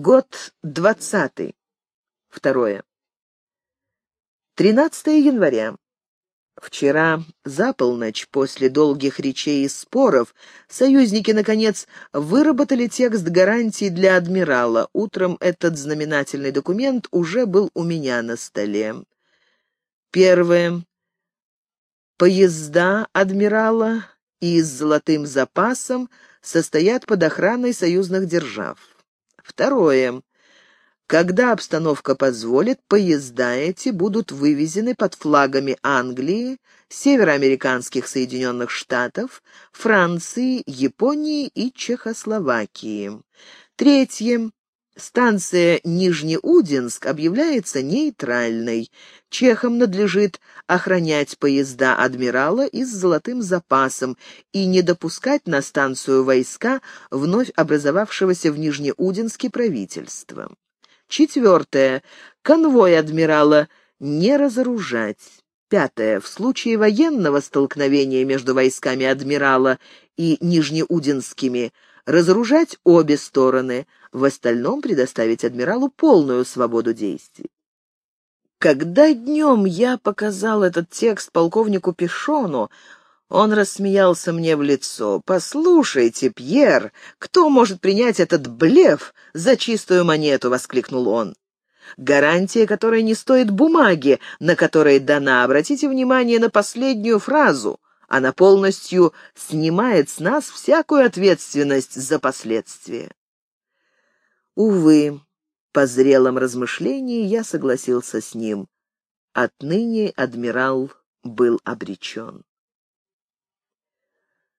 Год двадцатый. Второе. 13 января. Вчера за полночь, после долгих речей и споров, союзники, наконец, выработали текст гарантий для адмирала. Утром этот знаменательный документ уже был у меня на столе. Первое. Поезда адмирала и с золотым запасом состоят под охраной союзных держав. Второе. Когда обстановка позволит, поезда эти будут вывезены под флагами Англии, североамериканских Соединенных Штатов, Франции, Японии и Чехословакии. Третье. Станция Нижнеудинск объявляется нейтральной. Чехам надлежит охранять поезда адмирала и с золотым запасом и не допускать на станцию войска вновь образовавшегося в Нижнеудинске правительства. Четвертое. Конвой адмирала не разоружать. Пятое. В случае военного столкновения между войсками адмирала и нижнеудинскими разоружать обе стороны, в остальном предоставить адмиралу полную свободу действий. Когда днем я показал этот текст полковнику Пешону, он рассмеялся мне в лицо. «Послушайте, Пьер, кто может принять этот блеф за чистую монету?» — воскликнул он. «Гарантия, которая не стоит бумаги, на которой дана. Обратите внимание на последнюю фразу. Она полностью снимает с нас всякую ответственность за последствия». Увы, по зрелом размышлении я согласился с ним. Отныне адмирал был обречен.